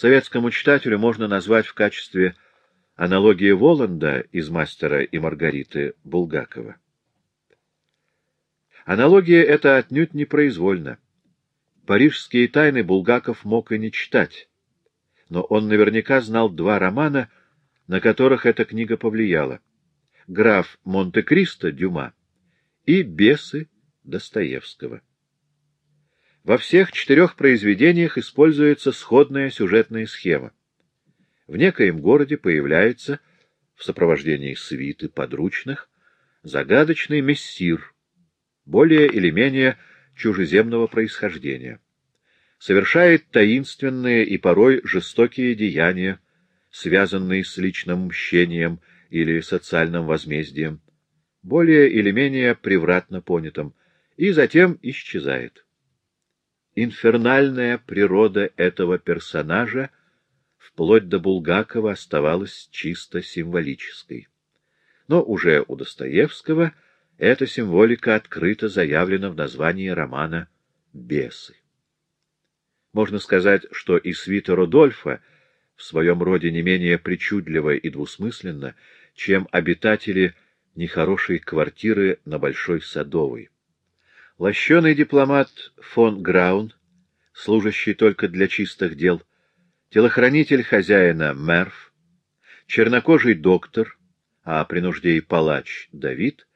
Советскому читателю можно назвать в качестве аналогии Воланда из «Мастера и Маргариты» Булгакова. Аналогия эта отнюдь не произвольна. Парижские тайны Булгаков мог и не читать, но он наверняка знал два романа, на которых эта книга повлияла. «Граф Монте-Кристо» Дюма и «Бесы» Достоевского. Во всех четырех произведениях используется сходная сюжетная схема. В некоем городе появляется, в сопровождении свиты подручных, загадочный мессир, более или менее чужеземного происхождения. Совершает таинственные и порой жестокие деяния, связанные с личным мщением или социальным возмездием, более или менее превратно понятым, и затем исчезает инфернальная природа этого персонажа вплоть до Булгакова оставалась чисто символической. Но уже у Достоевского эта символика открыто заявлена в названии романа «Бесы». Можно сказать, что и свита Рудольфа в своем роде не менее причудливо и двусмысленно, чем обитатели нехорошей квартиры на Большой Садовой. Лощеный дипломат фон Граун, служащий только для чистых дел, телохранитель хозяина Мерв, чернокожий доктор, а при нужде и палач Давид,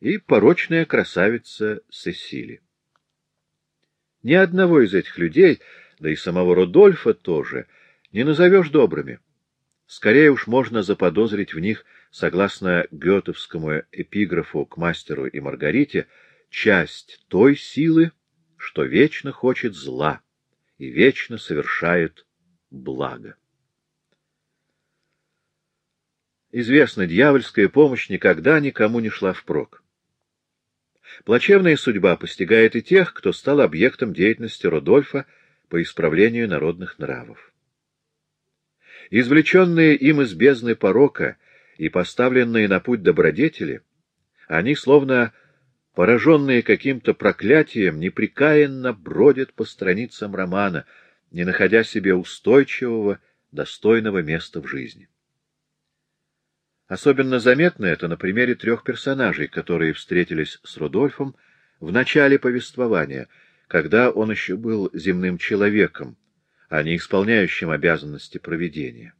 и порочная красавица Сесили. Ни одного из этих людей, да и самого Рудольфа тоже, не назовешь добрыми. Скорее уж можно заподозрить в них, согласно гетовскому эпиграфу к мастеру и Маргарите, часть той силы, что вечно хочет зла и вечно совершает благо. Известно, дьявольская помощь никогда никому не шла впрок. Плачевная судьба постигает и тех, кто стал объектом деятельности Рудольфа по исправлению народных нравов. Извлеченные им из бездны порока и поставленные на путь добродетели, они словно пораженные каким-то проклятием, непрекаянно бродят по страницам романа, не находя себе устойчивого, достойного места в жизни. Особенно заметно это на примере трех персонажей, которые встретились с Рудольфом в начале повествования, когда он еще был земным человеком, а не исполняющим обязанности проведения.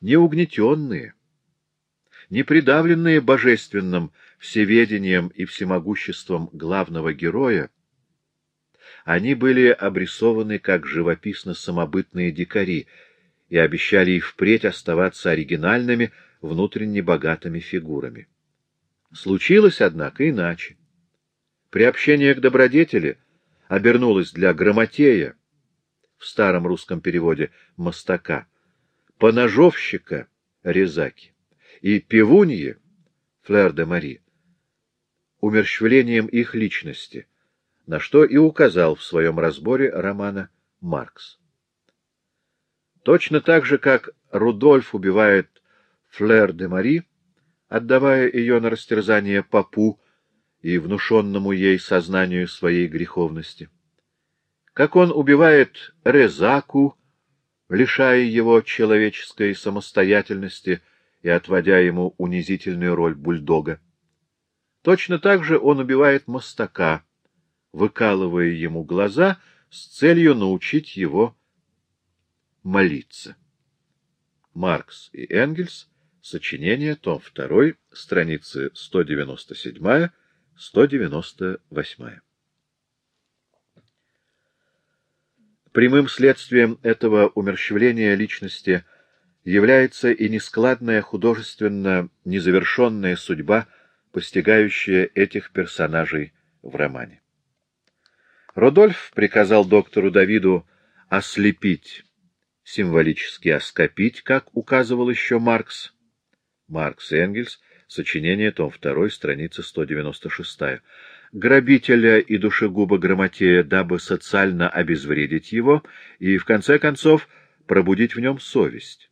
Неугнетенные, не придавленные божественным всеведением и всемогуществом главного героя, они были обрисованы как живописно-самобытные дикари и обещали и впредь оставаться оригинальными, внутренне богатыми фигурами. Случилось, однако, иначе. Приобщение к добродетели обернулось для грамотея, в старом русском переводе «мостака», поножовщика Резаки и певуньи Флер де Мари умерщвлением их личности, на что и указал в своем разборе романа Маркс. Точно так же, как Рудольф убивает Флер де Мари, отдавая ее на растерзание папу и внушенному ей сознанию своей греховности. Как он убивает Резаку, лишая его человеческой самостоятельности и отводя ему унизительную роль бульдога. Точно так же он убивает мостака, выкалывая ему глаза с целью научить его молиться. Маркс и Энгельс, сочинение, том 2, страницы 197-198. Прямым следствием этого умерщвления личности является и нескладная художественно незавершенная судьба постигающая этих персонажей в романе. Родольф приказал доктору Давиду ослепить, символически оскопить, как указывал еще Маркс. Маркс Энгельс, сочинение, том 2, страница 196. Грабителя и душегуба Грамотея, дабы социально обезвредить его и, в конце концов, пробудить в нем совесть.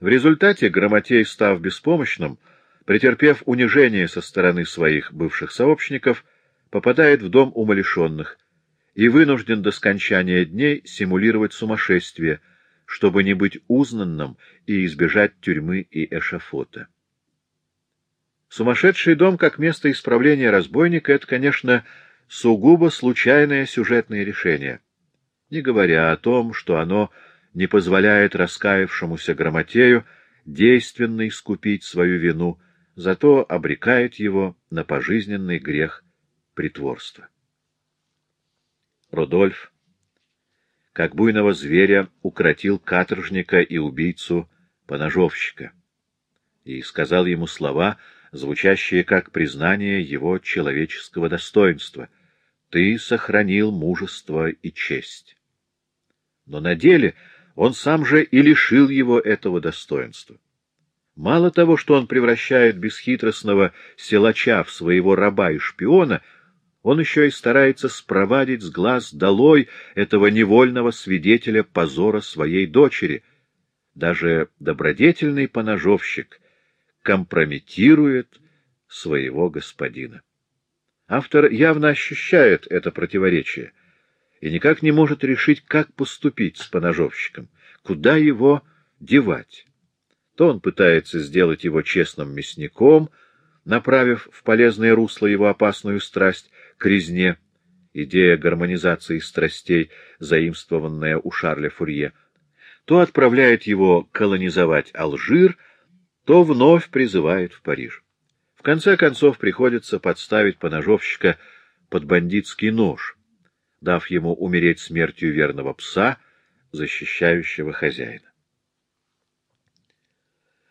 В результате Грамотей, став беспомощным, претерпев унижение со стороны своих бывших сообщников, попадает в дом умалишенных и вынужден до скончания дней симулировать сумасшествие, чтобы не быть узнанным и избежать тюрьмы и эшафота. Сумасшедший дом как место исправления разбойника — это, конечно, сугубо случайное сюжетное решение, не говоря о том, что оно не позволяет раскаявшемуся грамотею действенно искупить свою вину, зато обрекает его на пожизненный грех притворства. Рудольф, как буйного зверя, укротил каторжника и убийцу-поножовщика и сказал ему слова, звучащие как признание его человеческого достоинства. «Ты сохранил мужество и честь». Но на деле он сам же и лишил его этого достоинства. Мало того, что он превращает бесхитростного силача в своего раба и шпиона — он еще и старается спровадить с глаз долой этого невольного свидетеля позора своей дочери. Даже добродетельный поножовщик компрометирует своего господина. Автор явно ощущает это противоречие и никак не может решить, как поступить с поножовщиком, куда его девать. То он пытается сделать его честным мясником, направив в полезное русло его опасную страсть, к резне, идея гармонизации страстей, заимствованная у Шарля Фурье, то отправляет его колонизовать Алжир, то вновь призывает в Париж. В конце концов приходится подставить поножовщика под бандитский нож, дав ему умереть смертью верного пса, защищающего хозяина.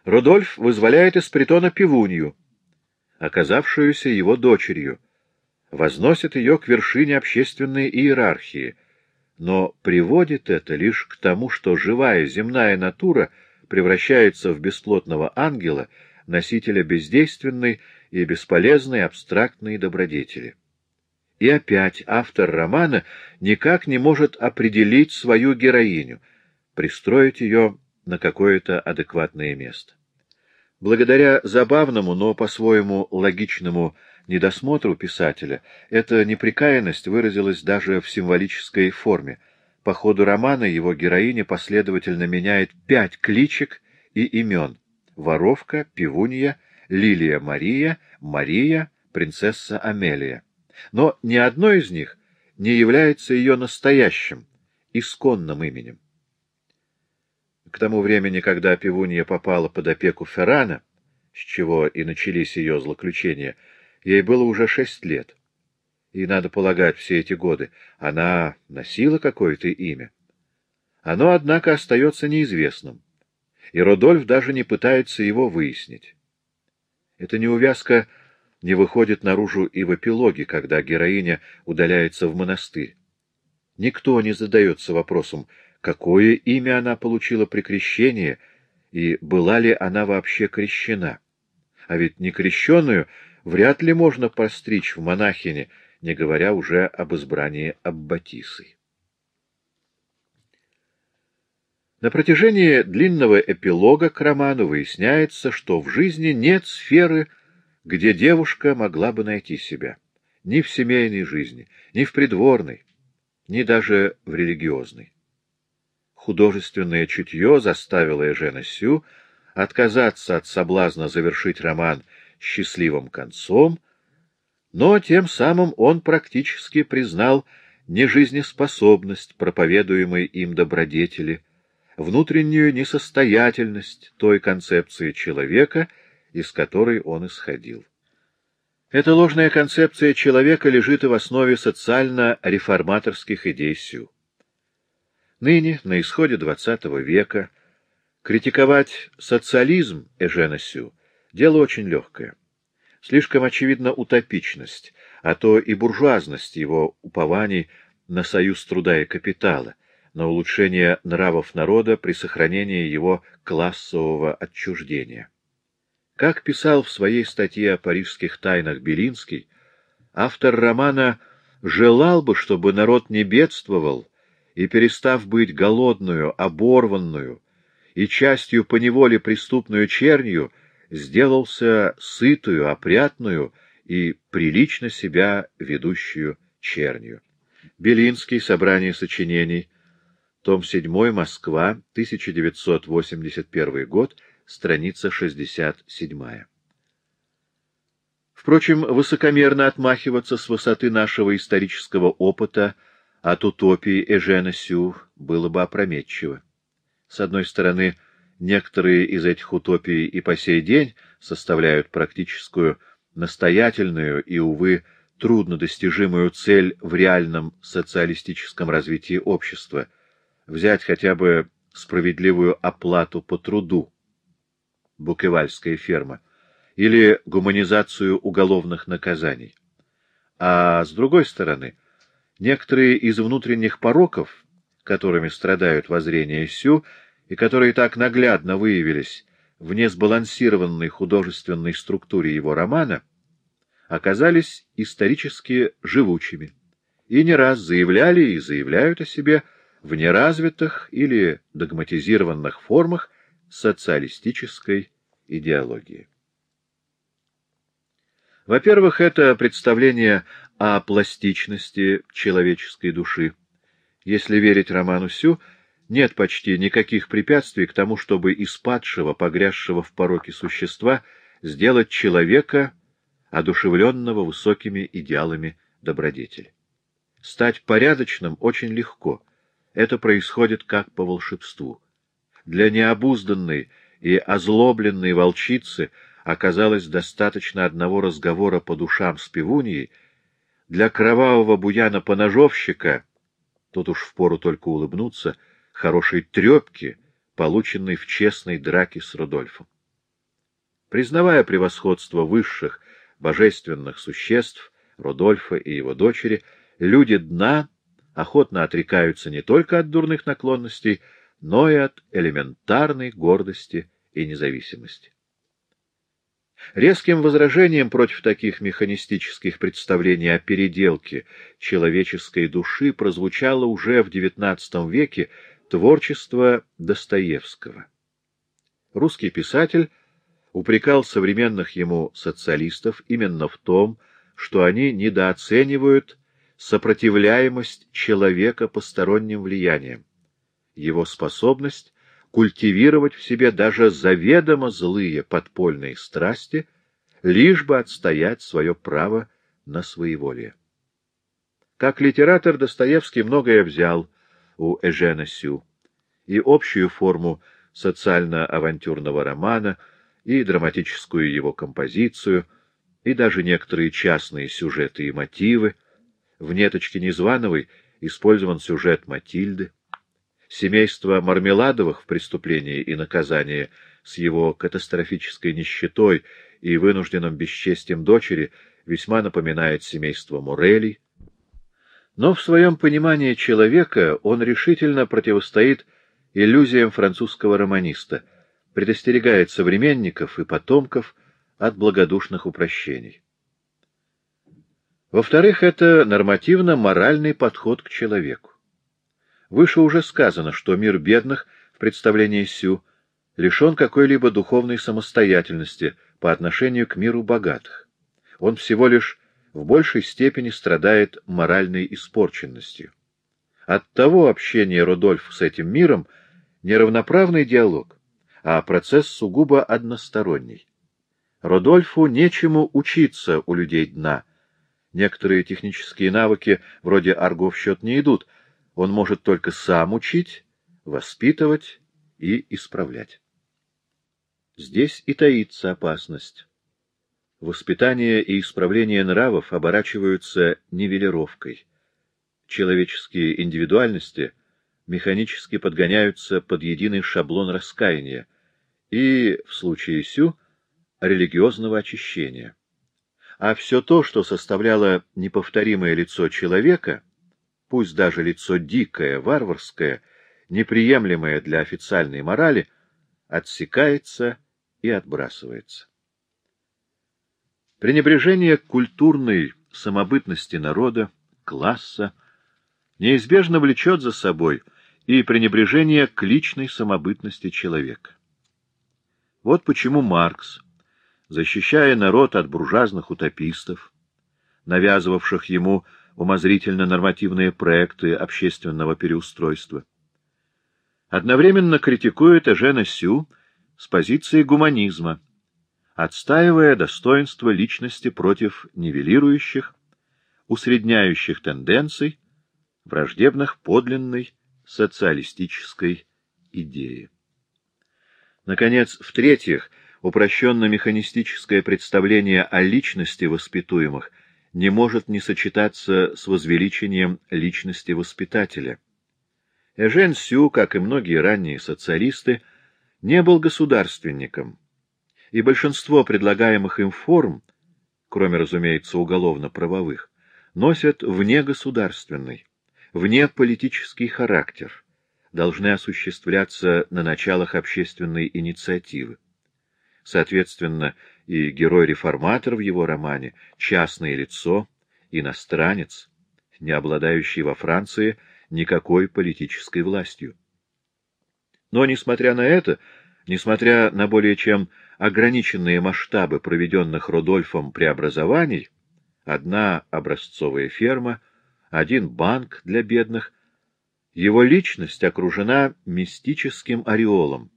Рудольф вызволяет из притона пивунью, оказавшуюся его дочерью, возносит ее к вершине общественной иерархии, но приводит это лишь к тому, что живая земная натура превращается в бесплотного ангела, носителя бездейственной и бесполезной абстрактной добродетели. И опять автор романа никак не может определить свою героиню, пристроить ее на какое-то адекватное место. Благодаря забавному, но по-своему логичному недосмотру писателя эта неприкаянность выразилась даже в символической форме. По ходу романа его героиня последовательно меняет пять кличек и имен — Воровка, Пивунья, Лилия Мария, Мария, принцесса Амелия. Но ни одно из них не является ее настоящим, исконным именем. К тому времени, когда Пивунья попала под опеку Феррана, с чего и начались ее злоключения, Ей было уже шесть лет. И, надо полагать, все эти годы она носила какое-то имя. Оно, однако, остается неизвестным, и Родольф даже не пытается его выяснить. Эта неувязка не выходит наружу и в эпилоге, когда героиня удаляется в монастырь. Никто не задается вопросом, какое имя она получила при крещении и была ли она вообще крещена. А ведь некрещенную вряд ли можно постричь в монахине, не говоря уже об избрании Аббатисы. На протяжении длинного эпилога к роману выясняется, что в жизни нет сферы, где девушка могла бы найти себя. Ни в семейной жизни, ни в придворной, ни даже в религиозной. Художественное чутье заставило Эжена Сю отказаться от соблазна завершить роман счастливым концом, но тем самым он практически признал нежизнеспособность проповедуемой им добродетели, внутреннюю несостоятельность той концепции человека, из которой он исходил. Эта ложная концепция человека лежит и в основе социально-реформаторских идей Сю. Ныне, на исходе XX века, критиковать социализм Эжена Сю Дело очень легкое. Слишком очевидна утопичность, а то и буржуазность его упований на союз труда и капитала, на улучшение нравов народа при сохранении его классового отчуждения. Как писал в своей статье о парижских тайнах Белинский, автор романа желал бы, чтобы народ не бедствовал и, перестав быть голодную, оборванную и частью поневоле преступную чернью, сделался сытую, опрятную и прилично себя ведущую чернью. Белинский, Собрание сочинений, том 7, Москва, 1981 год, страница 67. Впрочем, высокомерно отмахиваться с высоты нашего исторического опыта от утопии Эжена Сю было бы опрометчиво. С одной стороны, некоторые из этих утопий и по сей день составляют практическую, настоятельную и, увы, труднодостижимую цель в реальном социалистическом развитии общества — взять хотя бы справедливую оплату по труду, Букевальская ферма, или гуманизацию уголовных наказаний. А с другой стороны, некоторые из внутренних пороков, которыми страдают воззрения Сю, и которые так наглядно выявились в несбалансированной художественной структуре его романа, оказались исторически живучими и не раз заявляли и заявляют о себе в неразвитых или догматизированных формах социалистической идеологии. Во-первых, это представление о пластичности человеческой души. Если верить роману Сю, нет почти никаких препятствий к тому, чтобы из падшего, погрязшего в пороке существа, сделать человека, одушевленного высокими идеалами добродетели. Стать порядочным очень легко. Это происходит как по волшебству. Для необузданной и озлобленной волчицы оказалось достаточно одного разговора по душам с пивуньей, для кровавого буяна-поножовщика, тут уж впору только улыбнуться, хорошей трепки, полученной в честной драке с Рудольфом. Признавая превосходство высших, божественных существ, Рудольфа и его дочери, люди дна охотно отрекаются не только от дурных наклонностей, но и от элементарной гордости и независимости. Резким возражением против таких механистических представлений о переделке человеческой души прозвучало уже в XIX веке творчество Достоевского. Русский писатель упрекал современных ему социалистов именно в том, что они недооценивают сопротивляемость человека посторонним влияниям, его способность культивировать в себе даже заведомо злые подпольные страсти, лишь бы отстоять свое право на своеволие. Как литератор Достоевский многое взял у Эжена Сю, и общую форму социально-авантюрного романа, и драматическую его композицию, и даже некоторые частные сюжеты и мотивы. В «Неточке Незвановой» использован сюжет Матильды. Семейство Мармеладовых в «Преступлении и наказании» с его катастрофической нищетой и вынужденным бесчестием дочери весьма напоминает семейство Мурелей. Но в своем понимании человека он решительно противостоит иллюзиям французского романиста, предостерегает современников и потомков от благодушных упрощений. Во-вторых, это нормативно-моральный подход к человеку. Выше уже сказано, что мир бедных в представлении Сю лишен какой-либо духовной самостоятельности по отношению к миру богатых. Он всего лишь в большей степени страдает моральной испорченностью. Оттого общение Рудольф с этим миром не равноправный диалог, а процесс сугубо односторонний. Родольфу нечему учиться у людей дна. Некоторые технические навыки, вроде арго в счет не идут, он может только сам учить, воспитывать и исправлять. Здесь и таится опасность. Воспитание и исправление нравов оборачиваются нивелировкой. Человеческие индивидуальности механически подгоняются под единый шаблон раскаяния и, в случае Сю, религиозного очищения. А все то, что составляло неповторимое лицо человека — пусть даже лицо дикое, варварское, неприемлемое для официальной морали, отсекается и отбрасывается. Пренебрежение культурной самобытности народа, класса, неизбежно влечет за собой и пренебрежение к личной самобытности человека. Вот почему Маркс, защищая народ от буржуазных утопистов, навязывавших ему умозрительно-нормативные проекты общественного переустройства. Одновременно критикует Эжена Сю с позиции гуманизма, отстаивая достоинство личности против нивелирующих, усредняющих тенденций, враждебных подлинной социалистической идее. Наконец, в-третьих, упрощенно-механистическое представление о личности воспитуемых не может не сочетаться с возвеличением личности воспитателя. Эжен Сю, как и многие ранние социалисты, не был государственником, и большинство предлагаемых им форм, кроме, разумеется, уголовно-правовых, носят внегосударственный, внеполитический характер, должны осуществляться на началах общественной инициативы. Соответственно, и герой-реформатор в его романе — частное лицо, иностранец, не обладающий во Франции никакой политической властью. Но, несмотря на это, несмотря на более чем ограниченные масштабы проведенных Рудольфом преобразований, одна образцовая ферма, один банк для бедных, его личность окружена мистическим ореолом,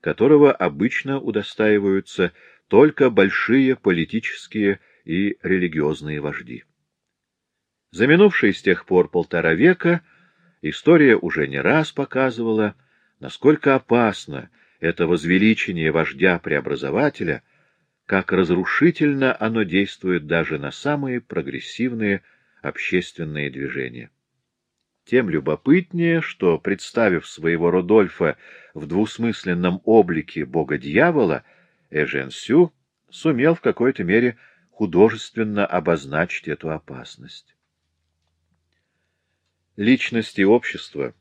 которого обычно удостаиваются только большие политические и религиозные вожди. За минувшие с тех пор полтора века история уже не раз показывала, насколько опасно это возвеличение вождя-преобразователя, как разрушительно оно действует даже на самые прогрессивные общественные движения. Тем любопытнее, что, представив своего Рудольфа в двусмысленном облике бога-дьявола, Эжен Сю сумел в какой-то мере художественно обозначить эту опасность. Личность и общество,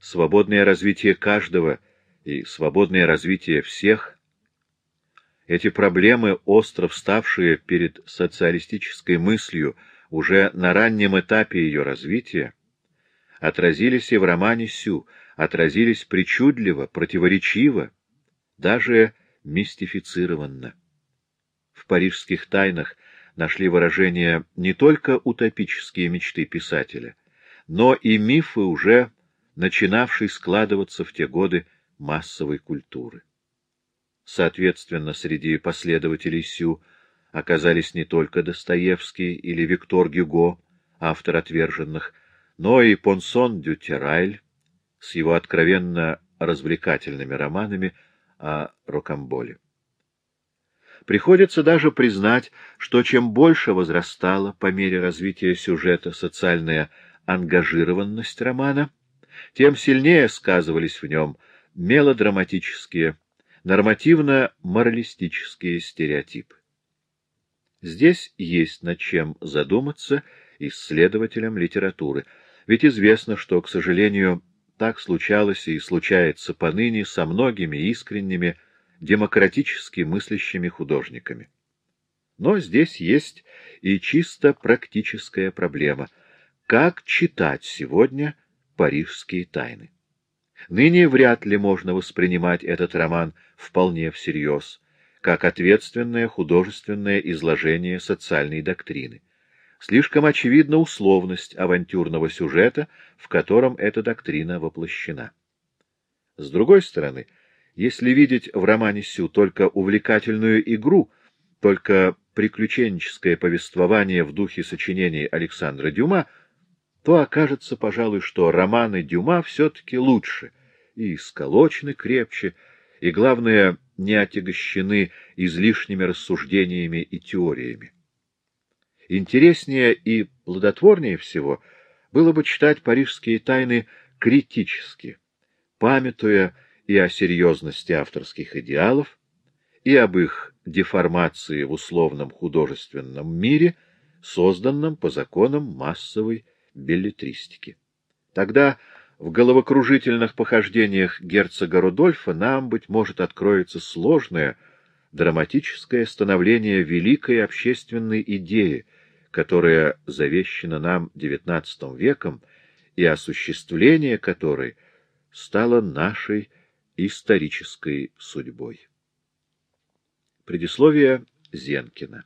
свободное развитие каждого и свободное развитие всех — эти проблемы, остро вставшие перед социалистической мыслью уже на раннем этапе ее развития, отразились и в романе Сю, отразились причудливо, противоречиво, даже мистифицированно. В парижских тайнах нашли выражение не только утопические мечты писателя, но и мифы, уже начинавшие складываться в те годы массовой культуры. Соответственно, среди последователей Сю оказались не только Достоевский или Виктор Гюго, автор отверженных, но и Понсон Дютерайль с его откровенно развлекательными романами о Рокамболе. Приходится даже признать, что чем больше возрастала по мере развития сюжета социальная ангажированность романа, тем сильнее сказывались в нем мелодраматические, нормативно-моралистические стереотипы. Здесь есть над чем задуматься исследователям литературы, ведь известно, что, к сожалению, так случалось и случается поныне со многими искренними, демократически мыслящими художниками. Но здесь есть и чисто практическая проблема. Как читать сегодня парижские тайны? Ныне вряд ли можно воспринимать этот роман вполне всерьез, как ответственное художественное изложение социальной доктрины. Слишком очевидна условность авантюрного сюжета, в котором эта доктрина воплощена. С другой стороны, если видеть в романе Сю только увлекательную игру, только приключенческое повествование в духе сочинений Александра Дюма, то окажется, пожалуй, что романы Дюма все-таки лучше, и сколочены крепче, и, главное, не отягощены излишними рассуждениями и теориями. Интереснее и плодотворнее всего было бы читать парижские тайны критически, памятуя и о серьезности авторских идеалов, и об их деформации в условном художественном мире, созданном по законам массовой беллетристики. Тогда в головокружительных похождениях герцога Рудольфа нам, быть может, откроется сложное, драматическое становление великой общественной идеи, которая завещена нам XIX веком и осуществление которой стало нашей исторической судьбой. Предисловие Зенкина